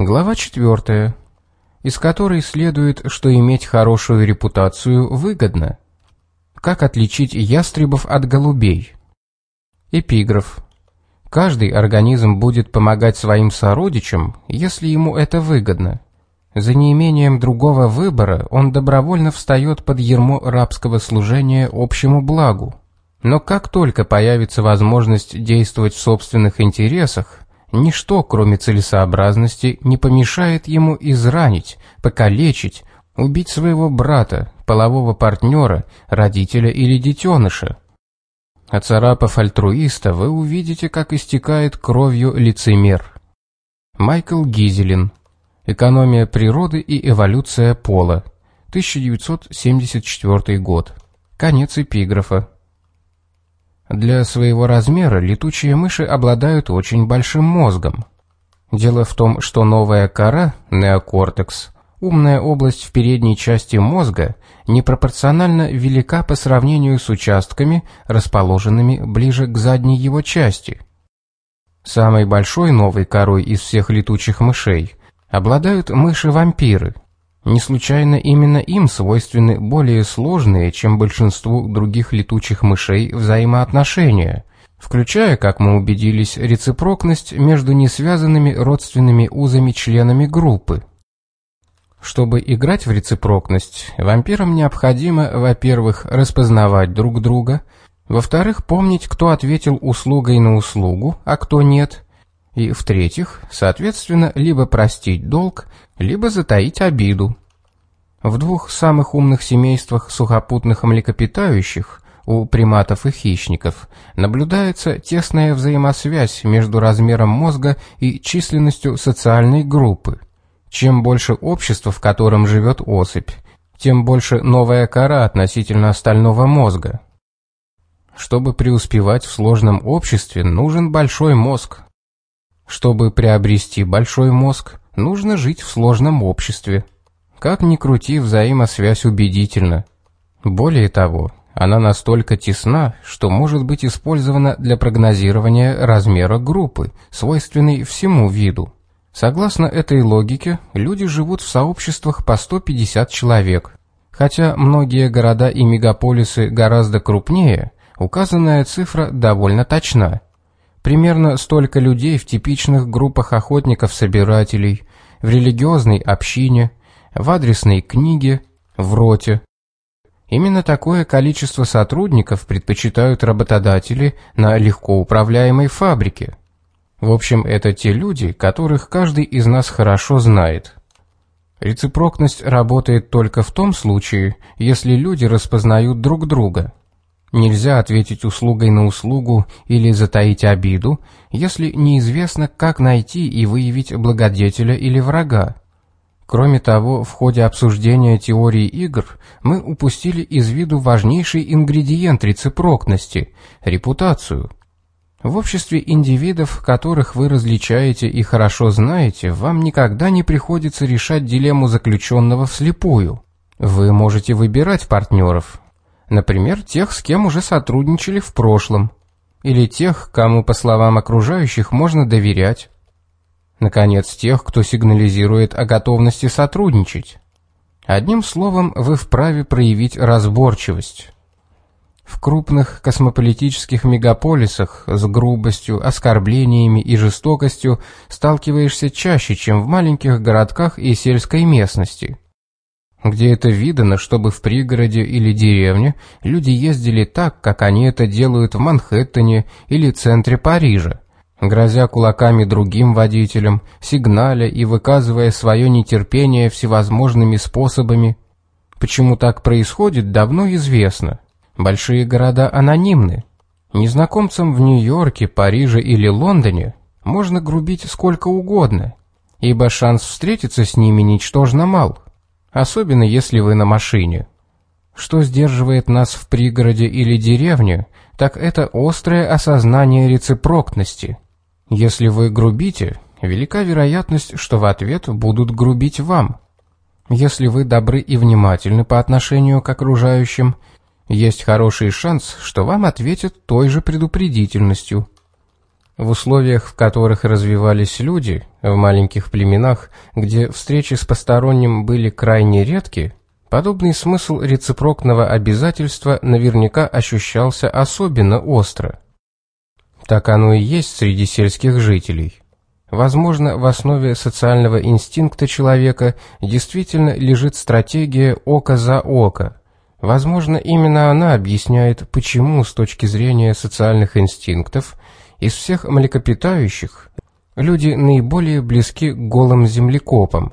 Глава 4, из которой следует, что иметь хорошую репутацию выгодно. Как отличить ястребов от голубей? Эпиграф. Каждый организм будет помогать своим сородичам, если ему это выгодно. За неимением другого выбора он добровольно встает под ермо рабского служения общему благу. Но как только появится возможность действовать в собственных интересах, ничто, кроме целесообразности, не помешает ему изранить, покалечить, убить своего брата, полового партнера, родителя или детеныша. Оцарапав альтруиста, вы увидите, как истекает кровью лицемер. Майкл Гизелин. Экономия природы и эволюция пола. 1974 год. Конец эпиграфа. Для своего размера летучие мыши обладают очень большим мозгом. Дело в том, что новая кора, неокортекс, умная область в передней части мозга, непропорционально велика по сравнению с участками, расположенными ближе к задней его части. Самой большой новой корой из всех летучих мышей обладают мыши-вампиры – не случайно именно им свойственны более сложные, чем большинству других летучих мышей, взаимоотношения, включая, как мы убедились, рецепрокность между несвязанными родственными узами членами группы. Чтобы играть в рецепрокность, вампирам необходимо, во-первых, распознавать друг друга, во-вторых, помнить, кто ответил услугой на услугу, а кто нет, и, в-третьих, соответственно, либо простить долг, либо затаить обиду. В двух самых умных семействах сухопутных млекопитающих, у приматов и хищников, наблюдается тесная взаимосвязь между размером мозга и численностью социальной группы. Чем больше общества, в котором живет особь, тем больше новая кора относительно остального мозга. Чтобы преуспевать в сложном обществе, нужен большой мозг. Чтобы приобрести большой мозг, Нужно жить в сложном обществе. Как ни крути, взаимосвязь убедительна. Более того, она настолько тесна, что может быть использована для прогнозирования размера группы, свойственной всему виду. Согласно этой логике, люди живут в сообществах по 150 человек. Хотя многие города и мегаполисы гораздо крупнее, указанная цифра довольно точна. Примерно столько людей в типичных группах охотников-собирателей, в религиозной общине, в адресной книге, в роте. Именно такое количество сотрудников предпочитают работодатели на легко управляемой фабрике. В общем, это те люди, которых каждый из нас хорошо знает. Рецепрокность работает только в том случае, если люди распознают друг друга. Нельзя ответить услугой на услугу или затаить обиду, если неизвестно, как найти и выявить благодетеля или врага. Кроме того, в ходе обсуждения теории игр мы упустили из виду важнейший ингредиент рецепрокности – репутацию. В обществе индивидов, которых вы различаете и хорошо знаете, вам никогда не приходится решать дилемму заключенного вслепую. Вы можете выбирать партнеров, Например, тех, с кем уже сотрудничали в прошлом. Или тех, кому, по словам окружающих, можно доверять. Наконец, тех, кто сигнализирует о готовности сотрудничать. Одним словом, вы вправе проявить разборчивость. В крупных космополитических мегаполисах с грубостью, оскорблениями и жестокостью сталкиваешься чаще, чем в маленьких городках и сельской местности где это видано, чтобы в пригороде или деревне люди ездили так, как они это делают в Манхэттене или центре Парижа, грозя кулаками другим водителям, сигналя и выказывая свое нетерпение всевозможными способами. Почему так происходит, давно известно. Большие города анонимны. Незнакомцам в Нью-Йорке, Париже или Лондоне можно грубить сколько угодно, ибо шанс встретиться с ними ничтожно мал особенно если вы на машине. Что сдерживает нас в пригороде или деревне, так это острое осознание рецепрокности. Если вы грубите, велика вероятность, что в ответ будут грубить вам. Если вы добры и внимательны по отношению к окружающим, есть хороший шанс, что вам ответят той же предупредительностью. В условиях, в которых развивались люди, в маленьких племенах, где встречи с посторонним были крайне редки, подобный смысл рецепрокного обязательства наверняка ощущался особенно остро. Так оно и есть среди сельских жителей. Возможно, в основе социального инстинкта человека действительно лежит стратегия «око за око». Возможно, именно она объясняет, почему с точки зрения социальных инстинктов из всех млекопитающих люди наиболее близки голым землекопам.